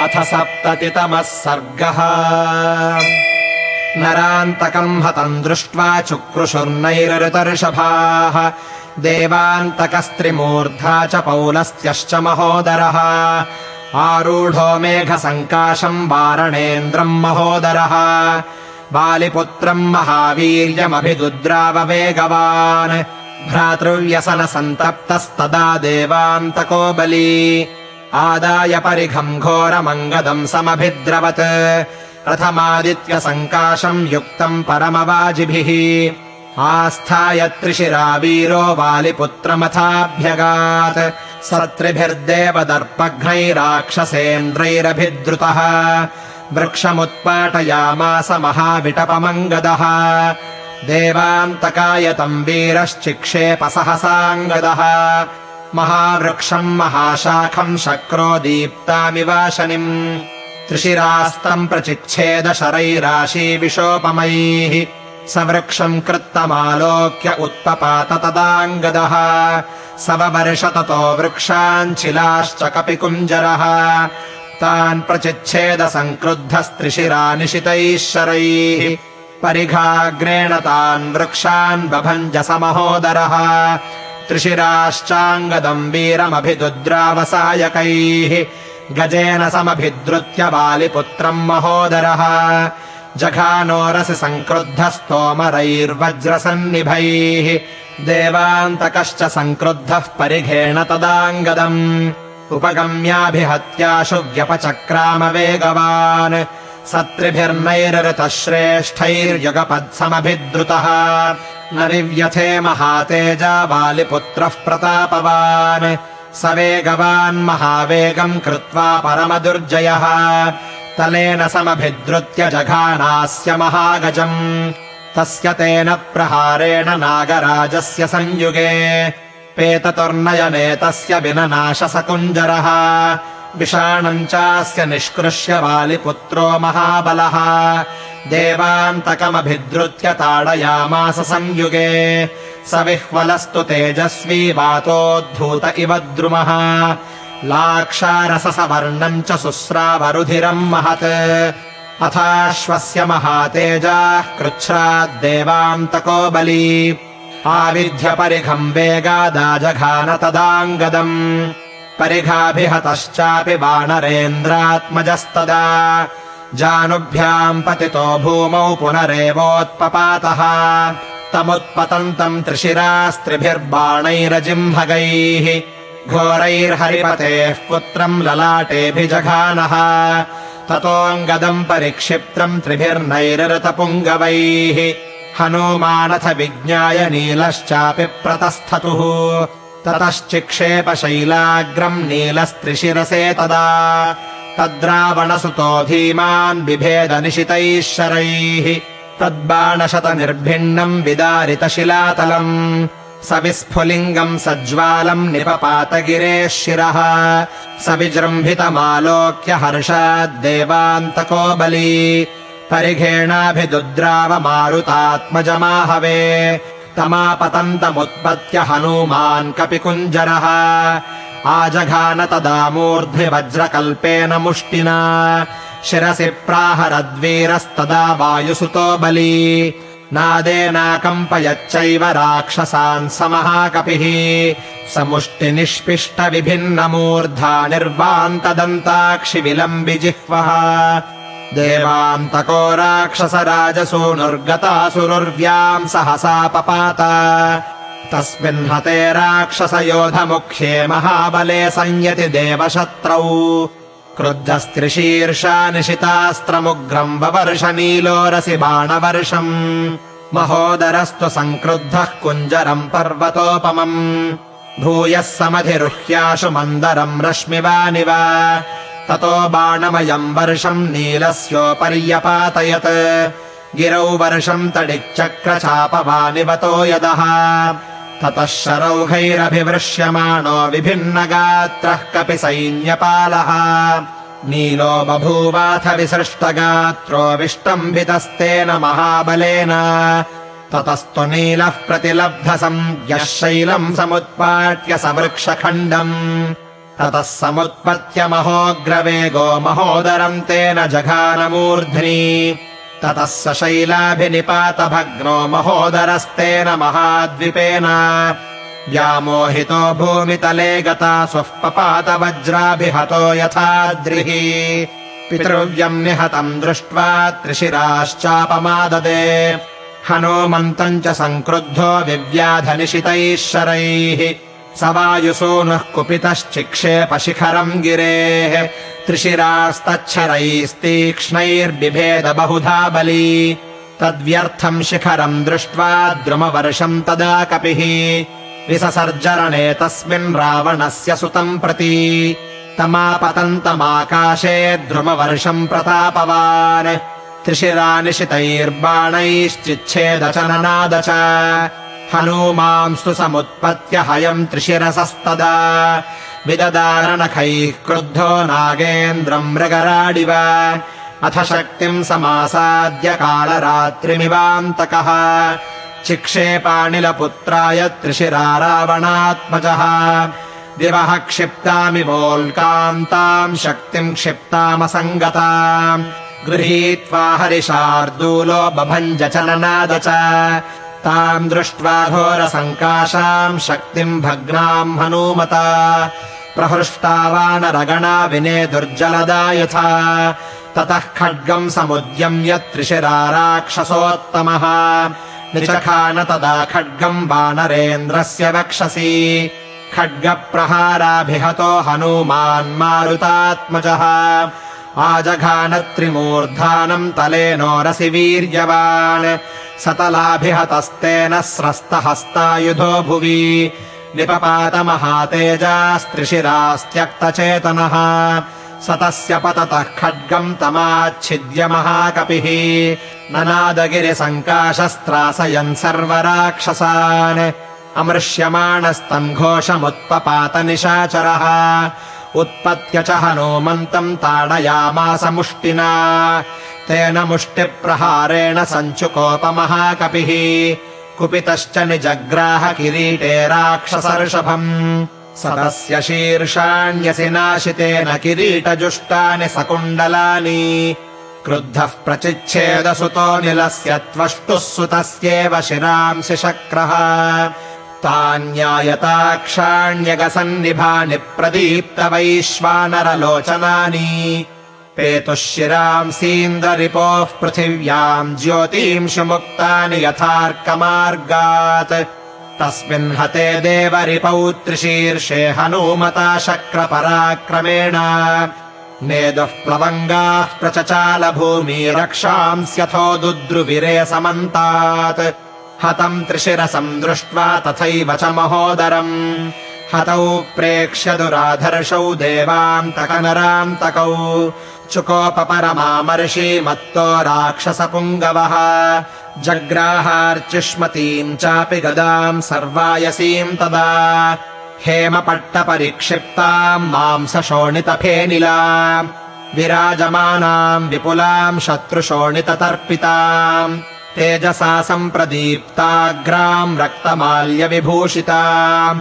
अथ सप्ततितमः सर्गः। नरान्तकम् हतम् दृष्ट्वा चुक्रुशुर्नैरऋतर्षभाः देवान्तकस्त्रिमूर्धा च पौलस्त्यश्च महोदरः। आरूढो मेघसङ्काशम् वारणेन्द्रम् महोदरः। बालिपुत्रम् महावीर्यमभिदुद्राववेगवान्। भ्रातृव्यसनसन्तप्तस्तदा देवान्तको बली आदाय परिघम् घोरमङ्गदम् समभिद्रवत्। रथमादित्यसङ्काशम् युक्तम् परमवाजिभिः। आस्थाय त्रिशिरावीरो वालिपुत्रमथाभ्यगात्। सत्रिभिर्देवदर्पघ्नैराक्षसेन्द्रैरभिद्रुतः। वृक्षमुत्पाटयामास महाविटपमङ्गदः। देवान्तकाय तम् वीरश्चिक्षेपसहसाङ्गदः महावृक्षम् महाशाखम् शक्रो दीप्तामिवाशनिम् त्रिशिरास्तम् प्रचिच्छेद स वृक्षम् कृत्तमालोक्य उत्पपात तदाङ्गदः। सववर्ष ततो वृक्षाञ्चिलाश्च कपिकुञ्जरः तान् प्रचिच्छेद सङ्क्रुद्धस्त्रिशिरानिशितैः शरैः परिघाग्रेण तान् वृक्षान् बभञ्ज स महोदरः त्रिशिराश्चाङ्गदम् वीरमभिदुद्रावसायकैः गजेन समभिद्रुत्य बालिपुत्रम् महोदरः। जघानोरसि सङ्क्रुद्धस्तोमरैर्वज्रसन्निभैः देवान्तकश्च सङ्क्रुद्धः परिघेण तदाङ्गदम्। उपगम्याभिहत्याशु व्यपचक्रामवेगवान्। सत्रिभिर्नैरृतः श्रेष्ठैर्युगपत्समभिद्रुतः न निव्यथे महातेजा बालिपुत्रः प्रतापवान्। स वेगवान् महावेगम् कृत्वा परमदुर्जयः। तलेन समभिद्रुत्य जघानास्य महागजम्। तस्य तेन प्रहारेण नागराजस्य संयुगे। पेततुर्नयने तस्य विननाशसकुञ्जरः विषाणम् चास्य निष्कृष्य वालिपुत्रो महाबलः। देवान्तकमभिद्रुत्य ताडयामास संयुगे। स विह्वलस्तु तेजस्वी वातोद्धूत इव द्रुमः। लाक्षारससवर्णम् च शुस्रावरुधिरम् महत्। अथाश्वस्य महातेजाः कृच्छ्राद्देवान्तको बली। आविध्य परिघम् वेगादाजघान तदाङ्गदम् परिघाभिहतश्चापि वानरेन्द्रात्मजस्तदा। जानुभ्याम् पतितो भूमौ पुनरेवोत्पपातः। तमुत्पतन्तम् त्रिशिरास्त्रिभिर्बाणैरजिह्मगैः घोरैर्हरिपतेः पुत्रम् ललाटेऽभिजघानः। ततोऽङ्गदम् परिक्षिप्तम् त्रिभिर्नैरृतपुङ्गवैः हनूमानथ विज्ञाय नीलश्चापि प्रतस्थतुः ततश्चिक्षेपशैलाग्रम् नीलस्त्रिशिरसे तदा। तद्रावणसुतो धीमान् बिभेदनिशितैः। शरैः तद्बाणशतनिर्भिन्नम् विदारितशिलातलम्। स विस्फुलिङ्गम् सज्ज्वालम् निपपातगिरेः शिरः स विजृम्भितमालोक्य हर्षाद्देवान्तको बली परिघेणाभिदुद्रावमारुतात्मजमाहवे तमापतन्तमुत्पत्य हनूमान् कपिकुञ्जरः। आजघान तदा मूर्ध्नि वज्रकल्पेन मुष्टिना। शिरसि प्राहरद्वीरस्तदा वायुसुतो बली। नादेनाकम्पयच्चैव राक्षसान् समहाकपिः। समुष्टिनिष्पिष्टविभिन्नमूर्धा निर्वान्तदन्ताक्षि विलम्बिजिह्वः देवान्तको राक्षसराजसूनुर्गतासुरुर्व्याम् सहसा पपात। तस्मिन् हते राक्षसयोधमुख्ये महाबले संयति देवशत्रौ। क्रुद्धस्त्रिशीर्षा निशितास्त्रमुग्रम् नीलोरसि बाणवर्षम्। महोदरस्तु सङ्क्रुद्धः कुञ्जरम् पर्वतोपमम्। भूयः समधिरुह्याशु मन्दरम् रश्मिवानिव ततो बाणमयम् वर्षम् नीलस्योपर्यपातयत्। गिरौ वर्षम् तडिच्चक्रचापवानिवतो यदः। ततः शरौघैरभिवृश्यमाणो विभिन्नगात्रः कपि सैन्यपालः। नीलो बभूवाथ विसृष्टगात्रोऽविष्टम्भितस्तेन महाबलेन। ततस्तु नीलः प्रतिलब्धसम् यः शैलम् समुत्पाट्य स वृक्षखण्डम् ततः समुत्पत्य महोग्रवेगो महोदरम् तेन जघानमूर्ध्नि। ततः स शैलाभिनिपातभग्नो महोदरस्तेन महाद्विपेन। व्यामोहितो भूमितले गता स्वः पपातवज्राभिहतो यथाद्रिः। पितृव्यम् निहतम् दृष्ट्वा त्रिशिराश्चापमाददे। हनूमन्तम् च सङ्क्रुद्धो विव्याधनिशितैः शरैः स वायुसूनुः कुपितश्चिक्षेपशिखरम् गिरेः त्रिशिरास्तच्छरैस्तीक्ष्णैर्बिभेद बहुधा बली। तद्व्यर्थम् शिखरम् दृष्ट्वा द्रुमवर्षम् तदा कपिः। विससर्जरणे तस्मिन् रावणस्य सुतम् प्रति। तमापतन्तमाकाशे द्रुमवर्षम् प्रतापवान्। त्रिशिरानिशितैर्बाणैश्चिच्छेद च ननाद च हनूमांस्तु समुत्पत्य हयम् त्रिशिरसस्तदा। विददारनखैः क्रुद्धो नागेन्द्रम् मृगराडिव। अथ शक्तिम् समासाद्य कालरात्रिमिवान्तकः। चिक्षेपानिलपुत्राय त्रिशिरा रावणात्मजः दिवः क्षिप्तामिवोल्कान्ताम् शक्तिम् क्षिप्तामसङ्गता। गृहीत्वा हरिशार्दूलो बभञ्ज च ननाद च ताम् दृष्ट्वा घोरसङ्काशाम् शक्तिम् भग्नाम् हनूमता। प्रहृष्टा वानरगणा विने दुर्जलदा यथा। ततः खड्गम् समुद्यम्य त्रिशिरा राक्षसोत्तमः। निचखान तदा खड्गम् वानरेन्द्रस्य वक्षसि। खड्गप्रहाराभिहतो हनूमान्मारुतात्मजः आजघानत्रिमूर्धानम् तलेनोरसि वीर्यवान्। सतलाभिहतस्तेन स्रस्तहस्तायुधो भुवि। निपपातमहातेजास्त्रिशिरास्त्यक्तचेतनः। स तस्य पततः खड्गम् तमाच्छिद्य महाकपिः। ननादगिरिसङ्काशस्त्रासयन् सर्वराक्षसान्। अमृष्यमाणस्तम् घोषमुत्पपात निशाचरः उत्पत्य च हनूमन्तम् ताडयामास मुष्टिना तेन मुष्टिप्रहारेण सञ्चुकोपमहाकपिः। कुपितश्च निजग्राह किरीटे राक्षसर्षभम्। स तस्य शीर्षाण्यसि नाशितेन किरीटजुष्टानि सकुण्डलानि। क्रुद्धः प्रचिच्छेदसुतो निलस्य त्वष्टुः सुतस्येव शिरांसि शक्रः तान्यायताक्षाण्यगसन्निभानि प्रदीप्तवैश्वानरलोचनानि। पेतुः शिरांसीन्द्ररिपोः पृथिव्याम् ज्योतींषु यथार्कमार्गात्। तस्मिन् हते देवरिपौ त्रिशीर्षे हनूमता शक्रपराक्रमेण। नेदुः प्लवङ्गाः प्रचचाल भूमि रक्षांस्यथो दुद्रुविरे समन्तात् हतम् त्रिशिरसम् दृष्ट्वा तथैव च महोदरम्। हतौ प्रेक्ष्य दुराधर्षौ देवान्तकनरान्तकौ। चुकोपपरमामर्षि मत्तो राक्षसपुङ्गवः। जग्राहार्चिष्मतीम् चापि गदाम् सर्वायसीम् तदा। हेमपट्टपरिक्षिप्ताम् मांसशोणितफेनिला विराजमानाम् विपुलाम् शत्रुशोणिततर्पिताम् तेजसा सम्प्रदीप्ताग्राम् रक्तमाल्यविभूषिताम्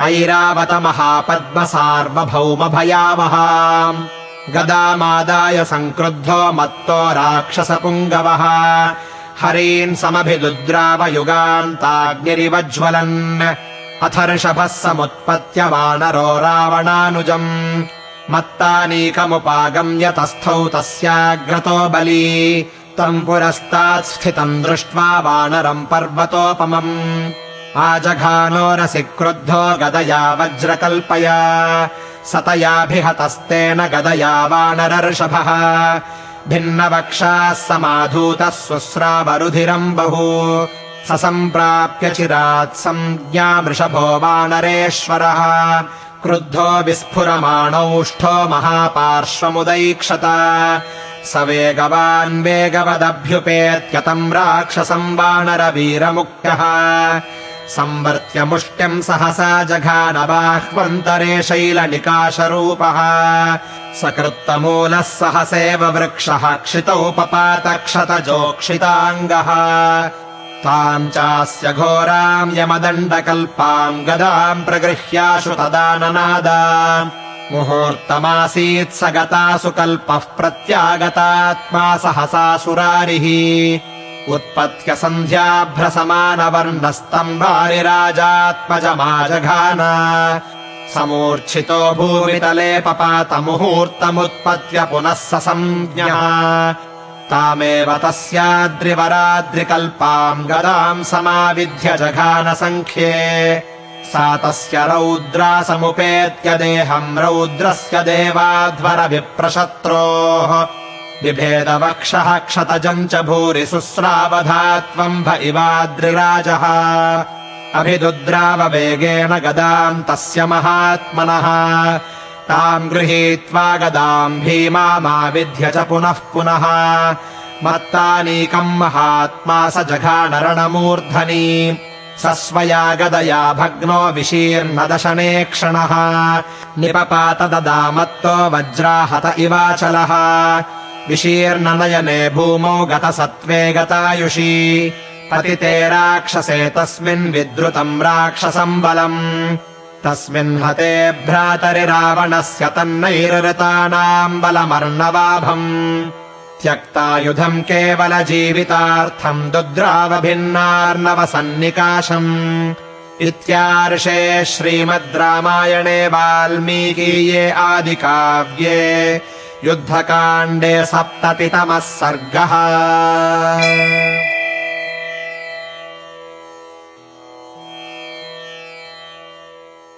ऐरावत महापद्मसार्वभौमभयावहाम् गदामादाय सङ्क्रुद्धो मत्तो राक्षसपुङ्गवः। हरीन् समभिदुद्रावयुगान्ताग्निरिवज्ज्वलन् अथर्षभः समुत्पत्य वानरो रावणानुजम्। मत्तानीकमुपागम्य तस्थौ तस्याग्रतो बली तम् पुरस्तात् स्थितम् दृष्ट्वा वानरम् पर्वतोपमम्। आजघानोरसि क्रुद्धो गदया वज्रकल्पया। सतयाभिहतस्तेन गदया वानरर्षभः। भिन्नवक्षाः समाधूतः स्वस्रावरुधिरम् बहु। स सम्प्राप्य चिरात् सञ्ज्ञामृषभो वानरेश्वरः क्रुद्धो विस्फुरमाणौष्ठो महापार्श्वमुदैक्षत। स वेगवान् वेगवदभ्युपेत्यतम् राक्षसम् वानरवीरमुख्यः। संवर्त्य मुष्ट्यम् सहसा जघानबाह्वन्तरे शैलनिकाशरूपः सकृत्तमूलः सहसेव वृक्षः क्षितौ पपातक्षतजोक्षिताङ्गः चास्य घोराम् यमदण्डकल्पाम् गदाम् प्रगृह्याशु तदा ननादा मुहूर्तमासीत् स गतासु कल्पः प्रत्यागतात्मा सहसासुरारिः उत्पत्य सन्ध्याभ्रसमानवर्णस्तम् वारिराजात्मजमाजघान। समूर्च्छितो भूमितले पपातमुहूर्तमुत्पत्य पुनः स संज्ञः तामेव तस्याद्रिवराद्रिकल्पाम् गदाम् समाविध्य जघानसङ्ख्ये। सा तस्य रौद्रा समुपेत्य देहम् रौद्रस्य देवाध्वरविप्रशत्रोः। बिभेदवक्षः क्षतजम् च भूरि सुस्रावधात्वम् भ इवाद्रिराजः। अभिदुद्राववेगेन गदाम् तस्य महात्मनः ताम् गृहीत्वा गदाम् भीमामाविध्य च पुनः पुनः। मत्तानीकम् महात्मा स जघानरणमूर्धनी। स स्वया गदया भग्नो विशीर्णदशने क्षणः। निपपात ददामत्तो वज्राहत इवाचलः। विशीर्णनयने भूमौ गतसत्त्वे गतायुषी। पतिते राक्षसे तस्मिन् विद्रुतम् राक्षसम् बलम् तस्मिन् हते भ्रातरिरावणस्य तन्नैरृतानाम् बलमर्णवाभम्। त्यक्तायुधम् केवलजीवितार्थम् दुद्रावभिन्नार्णवसन्निकाशम्। इत्यार्षे श्रीमद् रामायणे वाल्मीकीये आदिकाव्ये युद्धकाण्डे सप्ततितमः सर्गः